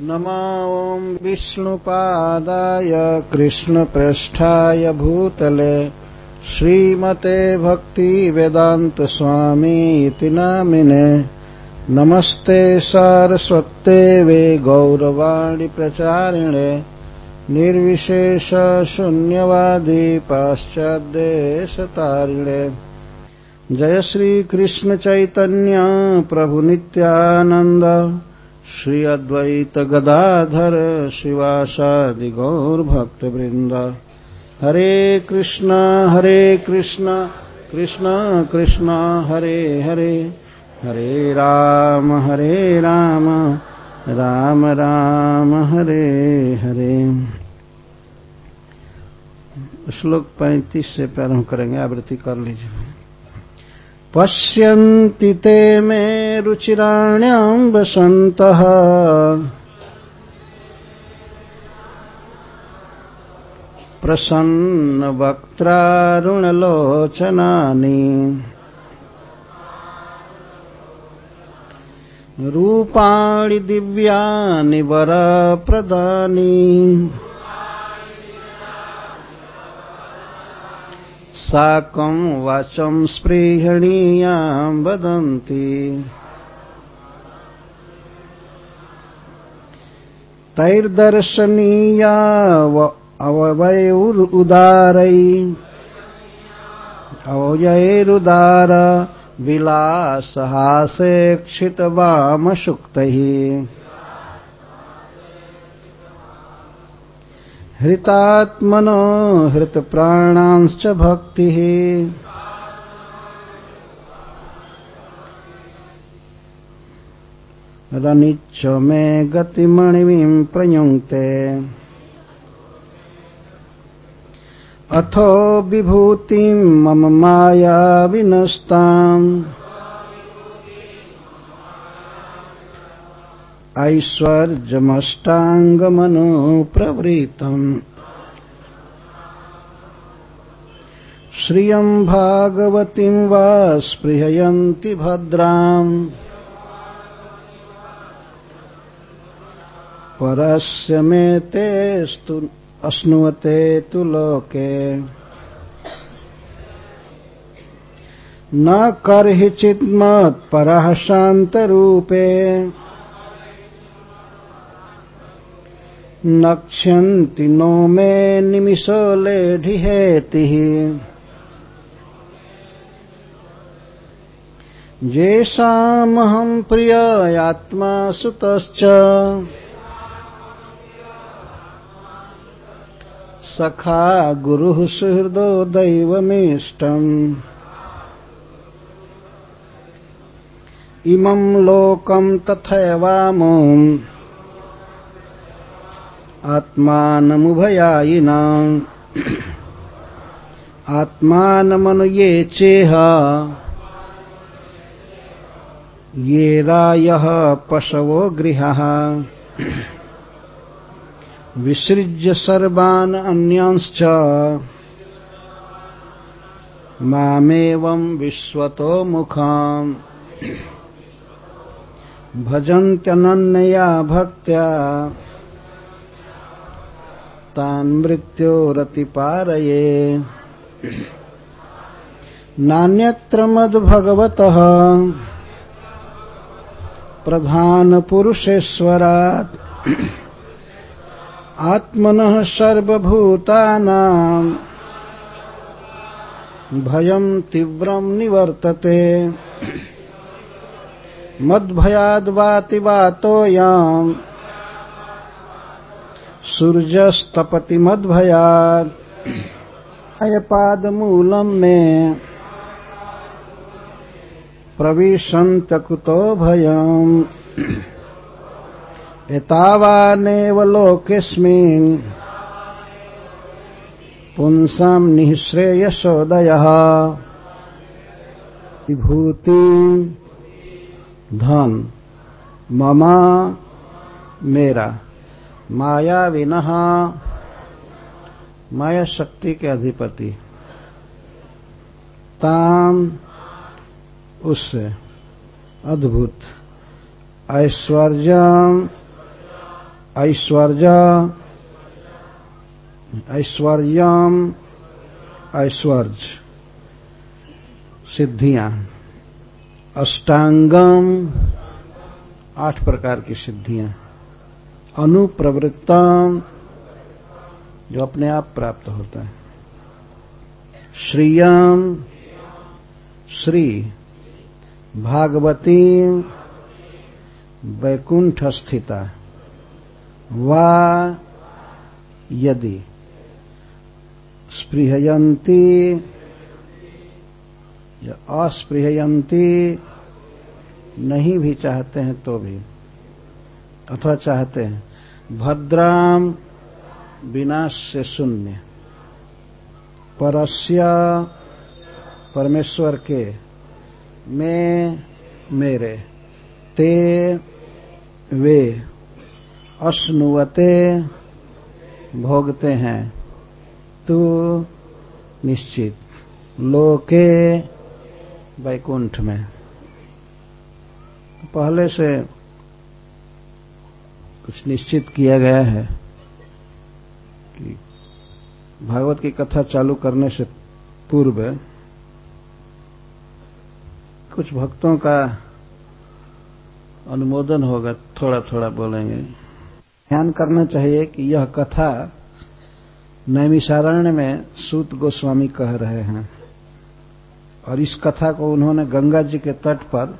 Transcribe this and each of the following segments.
नमो विष्णुपादाय कृष्णप्रेष्ठाय भूतले, श्रीमते भक्तिवेदान्तस्वामी नामिने नमस्ते सारस्वते वे गौरवाणि प्रचारिणे निर्विशेषशून्यवादी पाश्चाद्देशतारिणे। जय श्रीकृष्णचैतन्य प्रभुनित्यानन्द श्री अद्वैत गदाधर शिवासादि गौरभक्तवृन्द हरे कृष्ण हरे कृष्ण कृष्ण कृष्ण, हरे हरे। हरे राम हरे राम राम राम, हरे हरे। श्लोक पैंतीस से प्रारंभ करेंगे, आवृत्ति कर लीजिए। पश्यन्ति ते मे रुचिराण्याम् वसन्तः प्रसन्नवक्त्रारुणलोचनानि। रूपाणि दिव्यानि वरप्रदानि। साकं वाचं स्पृहणीयां वदन्ति। तैर्दर्शनीया अवयैरुदारै अवयैरुदार विलासहासे हृतात्मनो हृतप्राणांश्च भक्तिः। रनिच्च मे गतिमणिमिं प्रयुङ्क्ते। अथो विभूतिं मम माया विनस्ताम् ऐश्वर्यमष्टाङ्गमनुप्रवृतम् श्रियम् भागवतीम् वा स्पृहयन्ति भद्राम्। परस्य मे तेस्तु अश्नुवते तु लोके। न कर्हि चिन्मत्परः शान्तरूपे। नक्ष्यन्ति नो मे निमिषलेढिहेतिः येषामहम् प्रियात्मा सुतश्च। सखा गुरुः सुहृदो दैवमेष्टम्। इमम् लोकम् तथैवामुम्। आत्मानमुभयायिना। आत्मानमनुये चेह ये रायः पशवो गृहः। विसृज्य सर्वान् अन्यांश्च। मामेवम् विश्वतो मुखाम्। भजन्त्यनन्यया भक्त्या। तान् मृत्योरतिपारये। नान्यत्र मद्भगवतः। प्रधानपुरुषेश्वरात् आत्मनः सर्वभूतानाम्। भयम् तीव्रम् निवर्तते। मद्भयाद्वाति वातोऽयम् सूर्यस्तपति मद्भयात् अयपादमूलम् मे प्रविशन्तकुतो भयम् एतावानेव लोकेऽस्मिन् पुंसाम् निःश्रेयसोदयः विभूति धन ममा मेरा। माया विनह माया शक्ति के अधिपति। ताम उससे अद्भुत। ऐश्वर्य ऐश्वर्य, ऐश्वर्यम, ऐश्वर्य। सिद्धियाँ। अष्टांगम, आठ प्रकार की सिद्धियाँ। अनुप्रवृत्तम जो अपने आप प्राप्त होता है। श्रीयम श्री भागवती वैकुंठ स्थिता वा यदि स्पृहयंती अस्पृहयंती नहीं भी चाहते हैं तो भी, अथवा चाहते हैं भद्राम विनाश से शून्य। परस्य परमेश्वर के, मैं मेरे, ते वे अश्नुवते भोगते हैं। तू निश्चित, लोके वैकुंठ में। पहले से कुछ निश्चित किया गया है कि भागवत की कथा चालू करने से पूर्व कुछ भक्तों का अनुमोदन होगा थोड़ा थोड़ा बोलेंगे। ध्यान करना चाहिए कि यह कथा नैमिषारण्य में सूत गोस्वामी कह रहे हैं। और इस कथा को उन्होंने गंगा जी के तट पर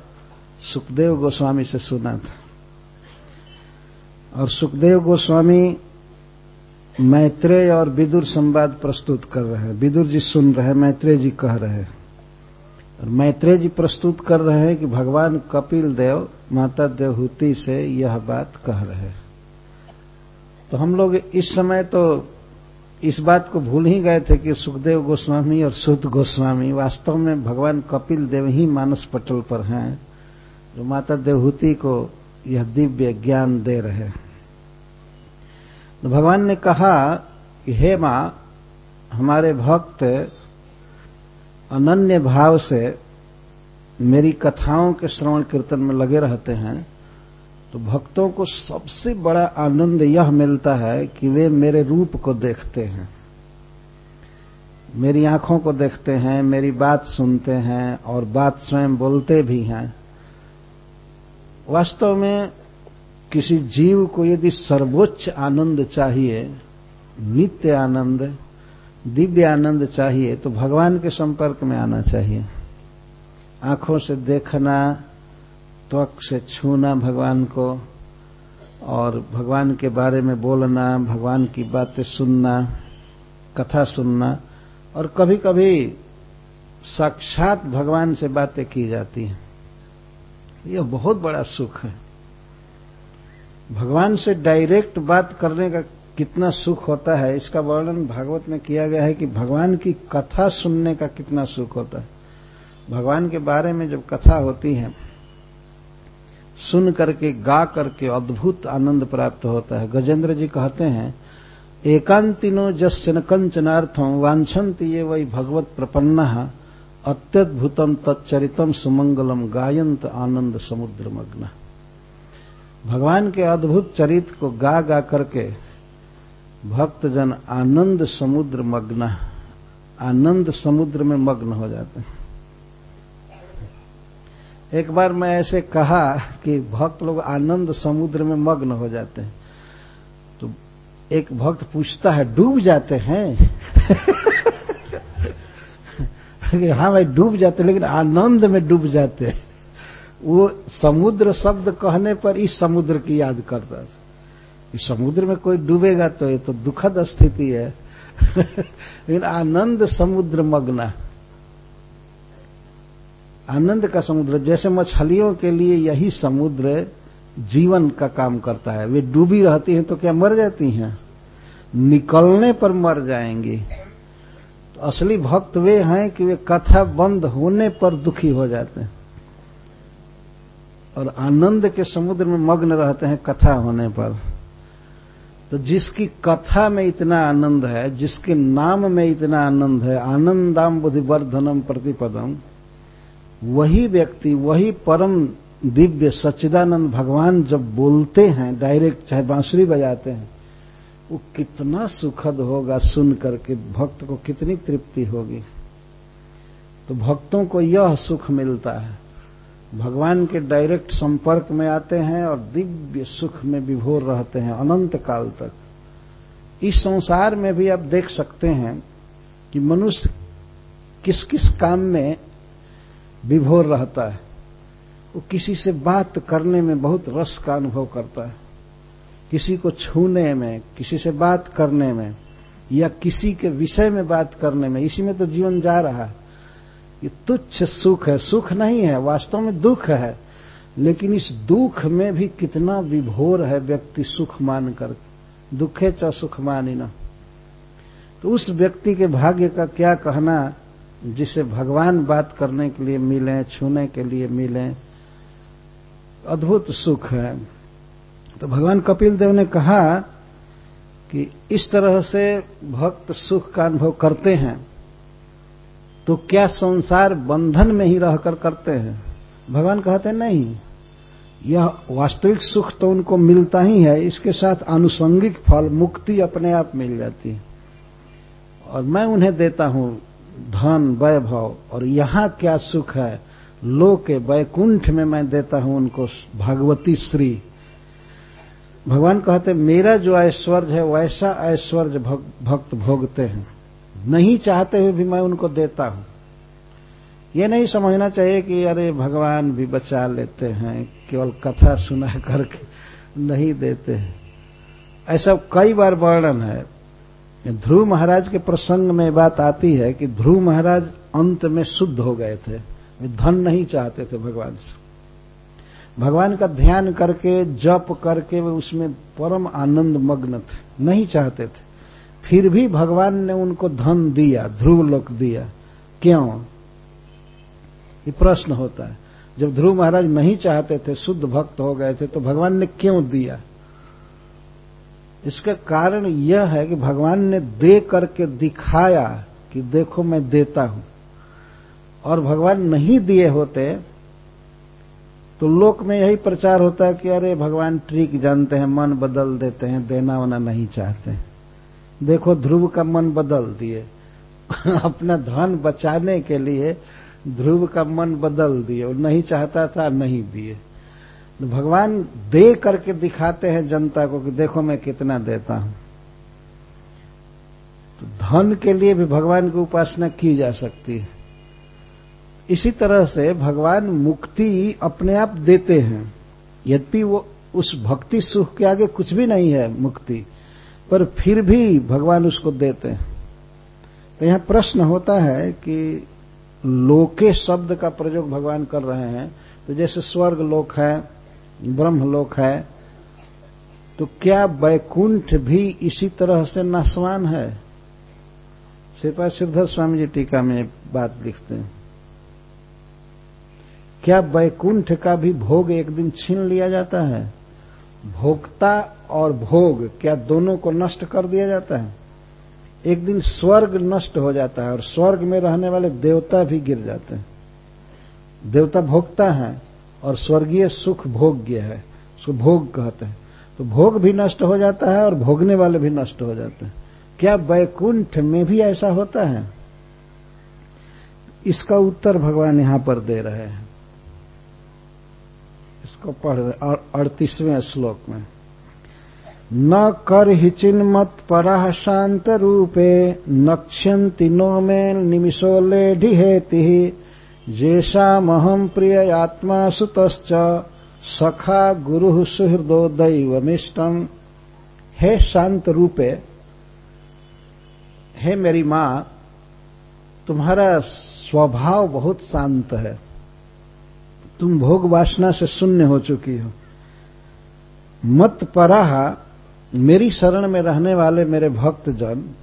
सुखदेव गोस्वामी से सुना था। और सुखदेव गोस्वामी मैत्रेय और विदुर संवाद प्रस्तुत कर रहे हैं। विदुर जी सुन रहे हैं, मैत्रेय जी कह रहे हैं। और मैत्रेय जी प्रस्तुत कर रहे हैं कि भगवान कपिल देव, माता देवहूति से यह बात कह रहे हैं। तो हम लोग इस समय तो इस बात को भूल ही गए थे कि सुखदेव गोस्वामी और सुध गोस्वामी वास्तव में भगवान कपिल देव ही मानस पटल पर हैं। जो माता देवहूति को यह दिव्य ज्ञान दे रहे हैं। तो भगवान ने कहा कि हे माँ, हमारे भक्त अनन्य भाव से मेरी कथाओं के श्रवण कीर्तन में लगे रहते हैं तो भक्तों को सबसे बड़ा आनंद यह मिलता है कि वे मेरे रूप को देखते हैं, मेरी आँखों को देखते हैं, मेरी बात सुनते हैं और बात स्वयं बोलते भी हैं। वास्तव में किसी जीव को यदि सर्वोच्च आनंद चाहिए, नित्य आनंद, दिव्य आनंद चाहिए तो भगवान के संपर्क में आना चाहिए। आँखों से देखना, त्वक से छूना भगवान को, और भगवान के बारे में बोलना, भगवान की बातें सुनना, कथा सुनना, और कभी कभी साक्षात भगवान से बातें की जाती हैं। यह बहुत बड़ा सुख है। भगवान से डायरेक्ट बात करने का कितना सुख होता है, इसका वर्णन भागवत में किया गया है कि भगवान की कथा सुनने का कितना सुख होता है। भगवान के बारे में जब कथा होती है, सुन करके, गा करके अद्भुत आनंद प्राप्त होता है। गजेंद्र जी कहते हैं, एकांतिनो जस्न कंचनार्थम वांछन्ति ये वही भगवत प्रपन्न अत्यद्भुतम तच्चरितम सुमंगलम गायंत आनंद समुद्र मग्न भगवान के अद्भुत चरित्र को गा गा करके भक्तजन आनंद समुद्र मग्न आनंद समुद्र में मग्न हो जाते हैं। एक बार मैं ऐसे कहा कि भक्त लोग आनंद समुद्र में मग्न हो जाते हैं तो एक भक्त पूछता है, डूब जाते हैं? हाँ भाई, डूब जाते, लेकिन आनंद में डूब जाते। वो समुद्र शब्द कहने पर इस समुद्र की याद करता इस समुद्र में कोई डूबेगा तो ये तो दुखद स्थिति है। लेकिन आनंद समुद्र मग्ना आनंद का समुद्र, जैसे मछलियों के लिए यही समुद्र जीवन का काम करता है। वे डूबी रहती हैं तो क्या मर जाती हैं? निकलने पर मर जाएँगी। असली भक्त वे हैं कि वे कथा बंद होने पर दुखी हो जाते हैं। और आनंद के समुद्र में मग्न रहते हैं कथा होने पर। तो जिसकी कथा में इतना आनंद है, जिसके नाम में इतना आनंद है आनंदाम बुद्धिवर्धनम प्रतिपदम, वही व्यक्ति, वही परम दिव्य सच्चिदानंद भगवान जब बोलते हैं, डायरेक्ट चाहे बांसुरी बजाते हैं वो कितना सुखद होगा सुन करके भक्त को कितनी तृप्ति होगी। तो भक्तों को यह सुख मिलता है। भगवान के डायरेक्ट संपर्क में आते हैं और दिव्य सुख में विभोर रहते हैं अनंत काल तक। इस संसार में भी आप देख सकते हैं कि मनुष्य किस किस काम में विभोर रहता है। वो किसी से बात करने में बहुत रस का अनुभव करता है। किसी को छूने में, किसी से बात करने में, या किसी के विषय में बात करने में, इसी में तो जीवन जा रहा है। ये तुच्छ सुख है। सुख नहीं है, वास्तव में दुख है। लेकिन इस दुख में भी कितना विभोर है व्यक्ति सुख मान कर। दुखे च सुख मानी न। तो उस व्यक्ति के भाग्य का क्या कहना, जिसे भगवान बात करने के लिए मिले, छूने के लिए मिले? अद्भुत सुख है। तो भगवान कपिल देव ने कहा कि इस तरह से भक्त सुख का अनुभव करते हैं तो क्या संसार बंधन में ही रहकर करते हैं? भगवान कहते नहीं, यह वास्तविक सुख तो उनको मिलता ही है, इसके साथ आनुषंगिक फल मुक्ति अपने आप मिल जाती है। और मैं उन्हें देता हूँ धन, वैभव, और यहाँ क्या सुख है? लोक वैकुंठ में मैं देता हूँ उनको भगवती श्री। भगवान कहते, मेरा जो ऐश्वर्य है, वैसा ऐश्वर्य भक्त भोगते हैं। नहीं चाहते हुए भी मैं उनको देता हूँ। ये नहीं समझना चाहिए कि, अरे भगवान भी बचा लेते हैं, केवल कथा सुना करके नहीं देते हैं। ऐसा कई बार वर्णन है। ध्रुव महाराज के प्रसंग में बात आती है कि ध्रुव महाराज अंत में शुद्ध हो गए थे। धन नहीं चाहते थे भगवान से। भगवान का ध्यान करके, जप करके वे उसमें परम आनंद मग्न थे, नहीं चाहते थे। फिर भी भगवान ने उनको धन दिया ध्रुव लोक दिया। क्यों? ये प्रश्न होता है। जब ध्रुव महाराज नहीं चाहते थे, शुद्ध भक्त हो गए थे तो भगवान ने क्यों दिया? इसका कारण यह है कि भगवान ने दे करके दिखाया कि देखो मैं देता हूँ। और भगवान नहीं दिए होते तो लोक में यही प्रचार होता है कि अरे भगवान ट्रिक जानते हैं, मन बदल देते हैं, देना वना नहीं चाहते देखो ध्रुव का मन बदल दिए। अपना धन बचाने के लिए ध्रुव का मन बदल दिए वो नहीं चाहता था, नहीं दिए। तो भगवान दे करके दिखाते हैं जनता को कि देखो मैं कितना देता हूँ। तो धन के लिए भी भगवान की उपासना की जा सकती है। इसी तरह से भगवान मुक्ति अपने आप देते हैं। यद्यपि वो उस भक्ति सुख के आगे कुछ भी नहीं है मुक्ति, पर फिर भी भगवान उसको देते हैं। तो यहाँ प्रश्न होता है कि लोके शब्द का प्रयोग भगवान कर रहे हैं। तो जैसे स्वर्ग लोक है, ब्रह्म लोक है तो क्या बैकुंठ भी इसी तरह से नासवान है? श्रीपा सिद्धर स्वामी जी टीका में बात लिखते हैं। क्या बैकुंठ का भी भोग एक दिन छीन लिया जाता है? भोक्ता और भोग, क्या दोनों को नष्ट कर दिया जाता है? एक दिन स्वर्ग नष्ट हो जाता है और स्वर्ग में रहने वाले देवता भी गिर जाते हैं। देवता भोगता है और स्वर्गीय सुख भोग्य है, उसको भोग कहते हैं। तो भोग भी नष्ट हो जाता है और भोगने वाले भी नष्ट हो जाते हैं। क्या बैकुंठ में भी ऐसा होता है? इसका उत्तर भगवान यहाँ पर दे रहे हैं। इसको पढ़ रहे अड़तीसवें श्लोक में। न कर हिचिन्मत पर शांत रूपे नक्ष्यंति नो मे निमिषो लेढिहेति जेषामहम प्रिय आत्मा सुत सखा गुरु सुहृदो दैवमिष्टम हे शांत रूपे हे मेरी माँ, तुम्हारा स्वभाव बहुत शांत है। तुम भोग वासना से शून्य हो चुकी हो। मत पराह, मेरी शरण में रहने वाले मेरे भक्त जन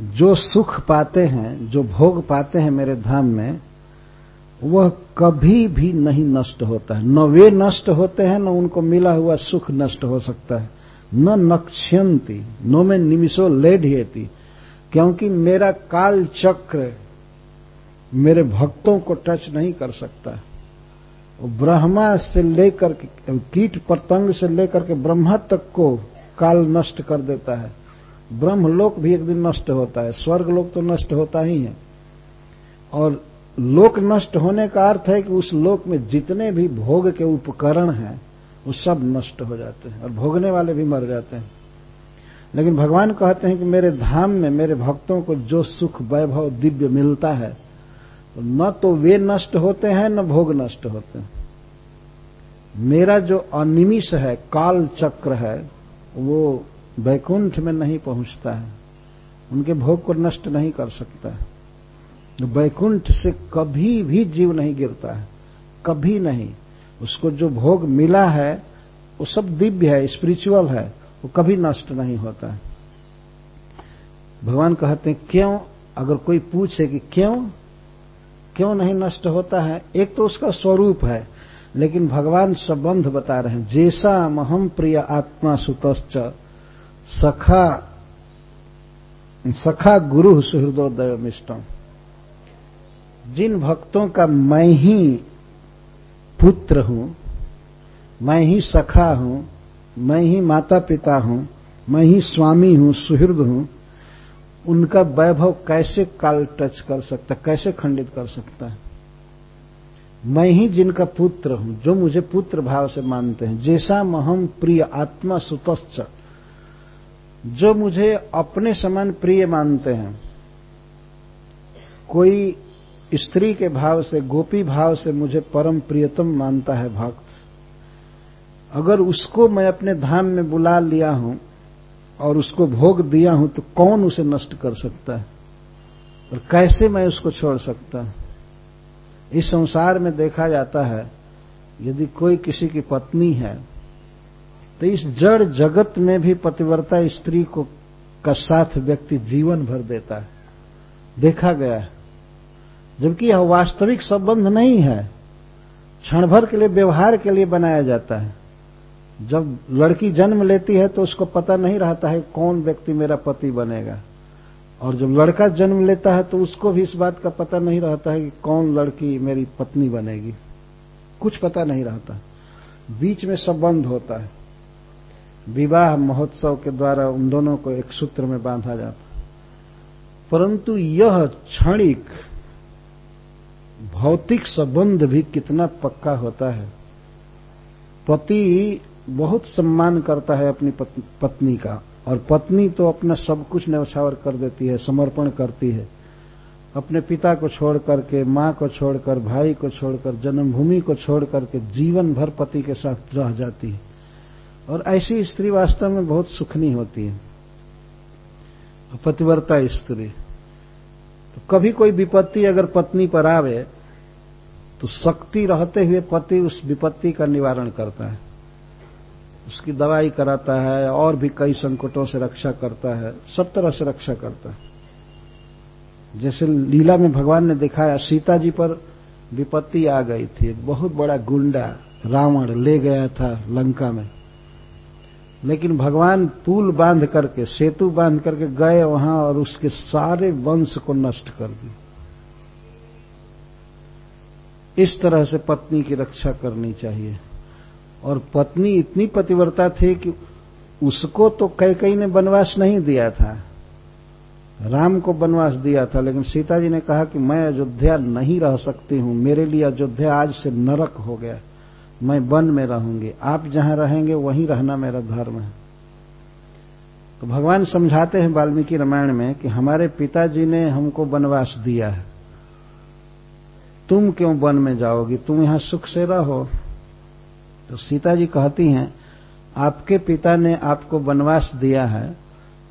जो सुख पाते हैं, जो भोग पाते हैं मेरे धाम में, वह कभी भी नहीं नष्ट होता है। न वे नष्ट होते हैं, न उनको मिला हुआ सुख नष्ट हो सकता है। न नक्ष्यंती, नो में निमिषो लेढ़ियती, क्योंकि मेरा काल चक्र मेरे भक्तों को टच नहीं कर सकता। ब्रह्मा से लेकर कीट पतंग से लेकर के ब्रह्मा तक को काल नष्ट कर देता है। ब्रह्मलोक भी एक दिन नष्ट होता है स्वर्ग लोक तो नष्ट होता ही है। और लोक नष्ट होने का अर्थ है कि उस लोक में जितने भी भोग के उपकरण हैं, वो सब नष्ट हो जाते हैं और भोगने वाले भी मर जाते हैं। लेकिन भगवान कहते हैं कि मेरे धाम में मेरे भक्तों को जो सुख, वैभव, दिव्य मिलता है तो न तो वे नष्ट होते हैं, न भोग नष्ट होते हैं। मेरा जो अनिमिष है, काल चक्र है, वो वैकुंठ में नहीं पहुँचता है। उनके भोग को नष्ट नहीं कर सकता है। वैकुंठ से कभी भी जीव नहीं गिरता है। कभी नहीं। उसको जो भोग मिला है, वो सब दिव्य है स्पिरिचुअल है, वो कभी नष्ट नहीं होता है। भगवान कहते हैं, क्यों? अगर कोई पूछे कि क्यों? क्यों नहीं नष्ट होता है? एक तो उसका स्वरूप है, लेकिन भगवान संबंध बता रहे हैं, जैसा महम प्रिय आत्मा सुतश्च, सखा सखा गुरु सुहृदोदय मिष्टम जिन भक्तों का मैं ही पुत्र हूँ, मैं ही सखा हूँ, मैं ही माता पिता हूँ, मैं ही स्वामी हूँ, सुहृद हूँ उनका वैभव कैसे काल टच कर सकता है कैसे खंडित कर सकता है? मैं ही जिनका पुत्र हूँ, जो मुझे पुत्र भाव से मानते हैं, जैसा महम प्रिय आत्मा सुतश्च जो मुझे अपने समान प्रिय मानते हैं। कोई स्त्री के भाव से, गोपी भाव से मुझे परम प्रियतम मानता है भक्त। अगर उसको मैं अपने धाम में बुला लिया हूँ और उसको भोग दिया हूँ तो कौन उसे नष्ट कर सकता है? और कैसे मैं उसको छोड़ सकता हूँ? इस संसार में देखा जाता है, यदि कोई किसी की पत्नी है तो इस जड़ जगत में भी पतिव्रता स्त्री को का साथ व्यक्ति जीवन भर देता है। देखा गया है। जबकि यह वास्तविक संबंध नहीं है। क्षण भर के लिए, व्यवहार के लिए बनाया जाता है। जब लड़की जन्म लेती है तो उसको पता नहीं रहता है कौन व्यक्ति मेरा पति बनेगा। और जब लड़का जन्म लेता है तो उसको भी इस बात का पता नहीं रहता है कि कौन लड़की मेरी पत्नी बनेगी। कुछ पता नहीं रहता। बीच में संबंध होता है। विवाह महोत्सव के द्वारा उन दोनों को एक सूत्र में बांधा जाता परंतु यह क्षणिक भौतिक संबंध भी कितना पक्का होता है। पति बहुत सम्मान करता है अपनी पत्नी का। और पत्नी तो अपना सब कुछ न्यौछावर कर देती है, समर्पण करती है। अपने पिता को छोड़ करके, माँ को छोड़कर भाई को छोड़कर जन्मभूमि को छोड़ करके जीवन भर पति के साथ रह जाती है। और ऐसी स्त्री वास्तव में बहुत सुखनी होती है। पतिव्रता स्त्री। तो कभी कोई विपत्ति अगर पत्नी पर आवे तो शक्ति रहते हुए पति उस विपत्ति का निवारण करता है। उसकी दवाई कराता है, और भी कई संकटों से रक्षा करता है, सब तरह से रक्षा करता है। जैसे लीला में भगवान ने दिखाया, सीता जी पर विपत्ति आ गई थी, एक बहुत बड़ा गुंडा, रावण, ले गया था लंका में। लेकिन भगवान पुल बाँध करके, सेतु बाँध करके गए वहाँ, और उसके सारे वंश को नष्ट कर दिए। इस तरह से पत्नी की रक्षा करनी चाहिए। और पत्नी इतनी पतिव्रता थी कि उसको तो कई कई ने वनवास नहीं दिया था। राम को वनवास दिया था, लेकिन सीता जी ने कहा कि मैं अयोध्या नहीं रह सकती हूँ, मेरे लिए अयोध्या आज से नरक हो गया। मैं वन में रहूँगी। आप जहाँ रहेंगे, वहीं रहना मेरा धर्म है। तो भगवान समझाते हैं वाल्मीकि रामायण में कि हमारे पिताजी ने हमको वनवास दिया है। तुम क्यों वन में जाओगी? तुम यहाँ सुख से रहो। तो सीता जी कहती हैं, आपके पिता ने आपको वनवास दिया है।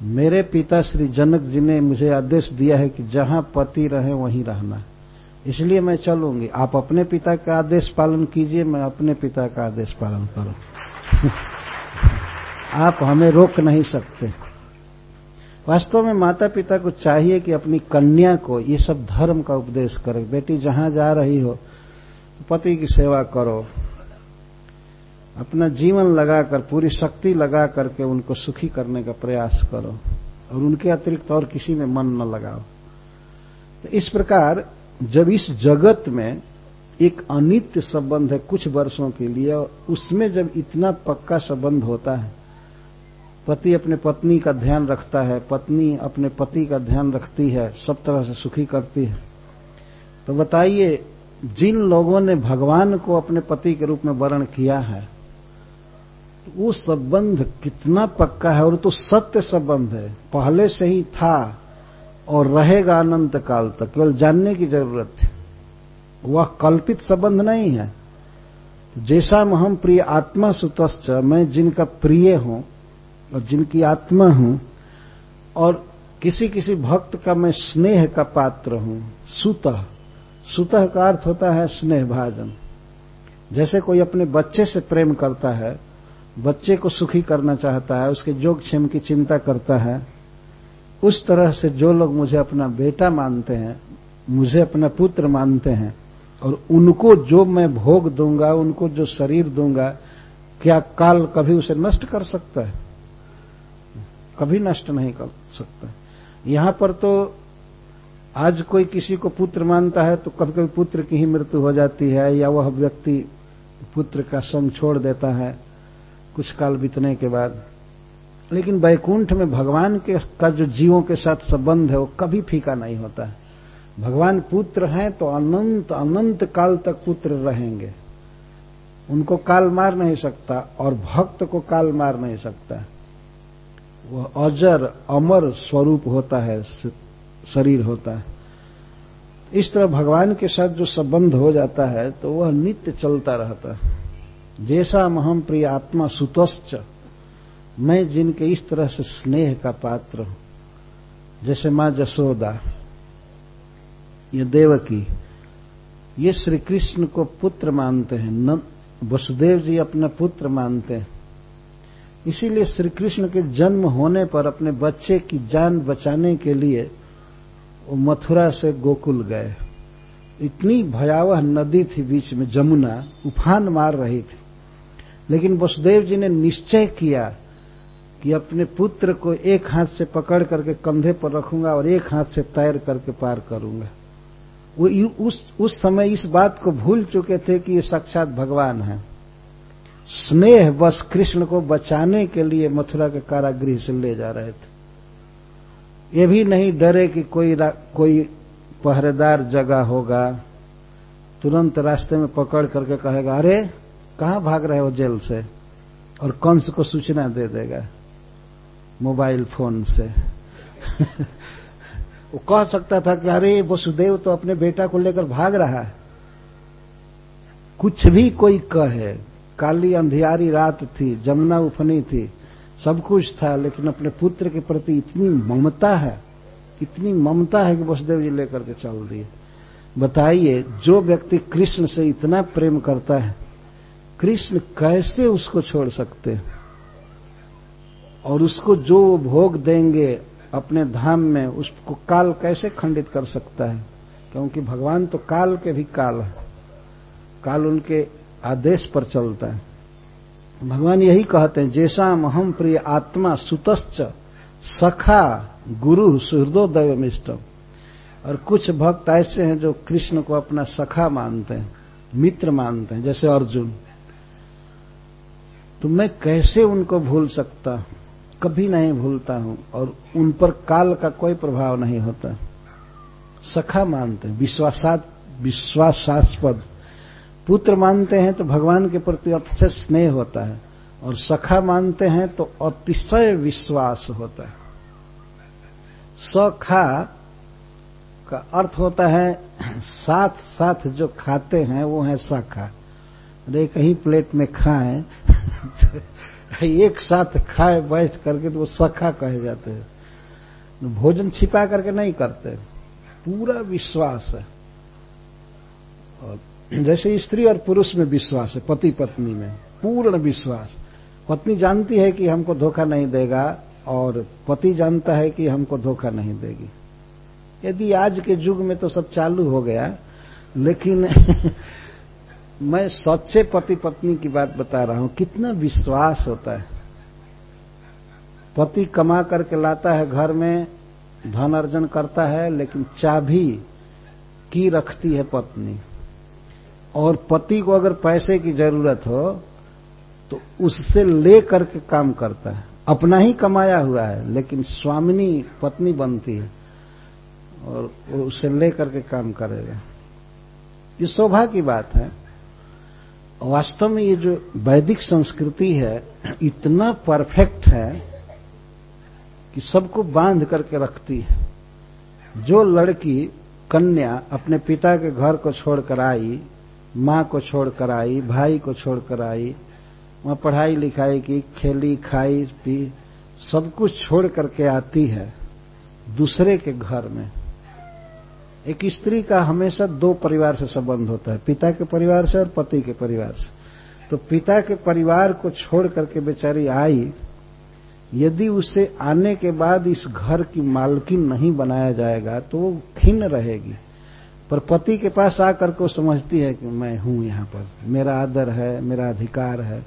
मेरे पिता श्री जनक जी ने मुझे आदेश दिया है कि जहाँ पति रहे वहीं रहना। इसलिए मैं चलूँगी। आप अपने पिता का आदेश पालन कीजिए, मैं अपने पिता का आदेश पालन करूँ। आप हमें रोक नहीं सकते। वास्तव में माता पिता को चाहिए कि अपनी कन्या को ये सब धर्म का उपदेश करे। बेटी, जहाँ जा रही हो, पति की सेवा करो। अपना जीवन लगाकर, पूरी शक्ति लगा करके उनको सुखी करने का प्रयास करो और उनके अतिरिक्त और किसी में मन न लगाओ। तो इस प्रकार जब इस जगत में एक अनित्य संबंध है कुछ वर्षों के लिए और उसमें जब इतना पक्का संबंध होता है, पति अपने पत्नी का ध्यान रखता है, पत्नी अपने पति का ध्यान रखती है, सब तरह से सुखी करती है तो बताइए, जिन लोगों ने भगवान को अपने पति के रूप में वर्ण किया है वो संबंध कितना पक्का है और तो सत्य संबंध है। पहले से ही था और रहेगा अनंत काल तक। केवल जानने की ज़रूरत है। वह कल्पित संबंध नहीं है। जैसा हम प्रिय आत्मा सुतश्च मैं जिनका प्रिय हूँ और जिनकी आत्मा हूँ और किसी किसी भक्त का मैं स्नेह का पात्र हूँ। सुतः। सुतः का अर्थ होता है स्नेह भाजन जैसे कोई अपने बच्चे से प्रेम करता है बच्चे को सुखी करना चाहता है, उसके जोग क्षेम की चिंता करता है, उस तरह से जो लोग मुझे अपना बेटा मानते हैं, मुझे अपना पुत्र मानते हैं, और उनको जो मैं भोग दूँगा, उनको जो शरीर दूँगा, क्या काल कभी उसे नष्ट कर सकता है? कभी नष्ट नहीं कर सकता यहाँ पर तो आज कोई किसी को पुत्र मानता है तो कभी कभी पुत्र की ही मृत्यु हो जाती है, या वह व्यक्ति पुत्र का संग छोड़ देता है। कुछ काल बीतने के बाद। लेकिन वैकुंठ में भगवान के, का जो जीवों के साथ संबंध है, वो कभी फीका नहीं होता है। भगवान पुत्र हैं तो अनंत अनंत काल तक पुत्र रहेंगे। उनको काल मार नहीं सकता और भक्त को काल मार नहीं सकता। वह अजर, अमर स्वरूप होता है शरीर होता है। इस तरह भगवान के साथ जो संबंध हो जाता है तो वह नित्य चलता रहता है। जैसा महम प्रिय आत्मा सुतश्च। मैं जिनके इस तरह से स्नेह का पात्र हूँ। जैसे माँ जसोदा, ये देवकी, ये श्री कृष्ण को पुत्र मानते हैं, न, वसुदेव जी अपना पुत्र मानते हैं। इसीलिए श्री कृष्ण के जन्म होने पर अपने बच्चे की जान बचाने के लिए वो मथुरा से गोकुल गए। इतनी भयावह नदी थी बीच में, जमुना, उफान मार रही थी। लेकिन वसुदेव जी ने निश्चय किया कि अपने पुत्र को एक हाथ से पकड़ करके कंधे पर रखूँगा और एक हाथ से तैर करके पार करूँगा। वो उस उस समय इस बात को भूल चुके थे कि ये साक्षात भगवान है। स्नेह बस कृष्ण को बचाने के लिए मथुरा के कारागृह से ले जा रहे थे। ये भी नहीं डरे कि कोई कोई पहरेदार जगह होगा, तुरंत रास्ते में पकड़ करके कहेगा, अरे कहाँ भाग रहे हो जेल से? और कंस को सूचना दे देगा? मोबाइल फ़ोन से। वो कह सकता था कि अरे, वसुदेव तो अपने बेटा को लेकर भाग रहा है। कुछ भी कोई कहे, काली अंधियारी रात थी, जमुना उफनी थी, सब कुछ था, लेकिन अपने पुत्र के प्रति इतनी ममता है, इतनी ममता है कि वसुदेव जी लेकर के चल दिए। बताइए, जो व्यक्ति कृष्ण से इतना प्रेम करता है कृष्ण कैसे उसको छोड़ सकते और उसको जो वो भोग देंगे अपने धाम में, उसको काल कैसे खंडित कर सकता है? क्योंकि भगवान तो काल के भी काल है। काल उनके आदेश पर चलता है। भगवान यही कहते हैं जैसा हम प्रिय आत्मा सुतश्च, सखा गुरु सुहृदोदय मिष्टम और कुछ भक्त ऐसे हैं जो कृष्ण को अपना सखा मानते हैं, मित्र मानते हैं, जैसे अर्जुन। तो मैं कैसे उनको भूल सकता कभी नहीं भूलता हूँ और उन पर काल का कोई प्रभाव नहीं होता। सखा मानते हैं, विश्वासात, विश्वासास्पद। पुत्र मानते हैं तो भगवान के प्रति अतिशय स्नेह होता है और सखा मानते हैं तो अतिशय विश्वास होता है। सखा का अर्थ होता है साथ साथ जो खाते हैं वो है सखा। अरे, कहीं प्लेट में खाएँ एक साथ खाए, बैठ करके तो वो सखा कहे जाते हैं। भोजन छिपा करके नहीं करते। पूरा विश्वास है। और जैसे स्त्री और पुरुष में विश्वास है, पति पत्नी में, पूर्ण विश्वास। पत्नी जानती है कि हमको धोखा नहीं देगा, और पति जानता है कि हमको धोखा नहीं देगी। यदि आज के युग में तो सब चालू हो गया, लेकिन मैं सच्चे पति पत्नी की बात बता रहा हूँ, कितना विश्वास होता है। पति कमा करके लाता है घर में, धन अर्जन करता है, लेकिन चाबी की रखती है पत्नी। और पति को अगर पैसे की ज़रूरत हो तो उससे ले करके काम करता है। अपना ही कमाया हुआ है, लेकिन स्वामिनी, पत्नी बनती है और उससे ले करके काम करेगा। ये शोभा की बात है। वास्तव में ये जो वैदिक संस्कृति है, इतना परफेक्ट है कि सबको बाँध करके रखती है। जो लड़की कन्या अपने पिता के घर को छोड़कर आई, माँ को छोड़कर आई, भाई को छोड़कर आई, वहाँ पढ़ाई लिखाई की, खेली, खाई, पी, सब कुछ छोड़ करके आती है दूसरे के घर में। एक स्त्री का हमेशा दो परिवार से संबंध होता है, पिता के परिवार से और पति के परिवार से। तो पिता के परिवार को छोड़ करके बेचारी आई, यदि उसे आने के बाद इस घर की मालकिन नहीं बनाया जाएगा तो वो खिन्न रहेगी। पर पति के पास आकर के समझती है कि मैं हूँ यहाँ पर, मेरा आदर है, मेरा अधिकार है।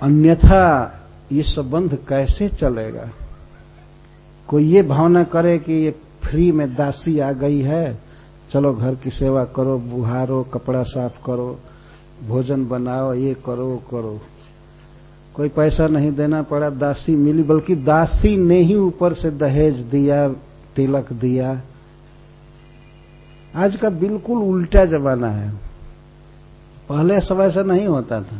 अन्यथा ये संबंध कैसे चलेगा? कोई ये भावना करे कि ये फ्री में दासी आ गई है। चलो घर की सेवा करो, बुहारो, कपड़ा साफ़ करो, भोजन बनाओ, ये करो, वो करो। कोई पैसा नहीं देना पड़ा, दासी मिली, बल्कि दासी ने ही ऊपर से दहेज दिया, तिलक दिया। आज का बिल्कुल उल्टा जमाना है। पहले सब ऐसा नहीं होता था।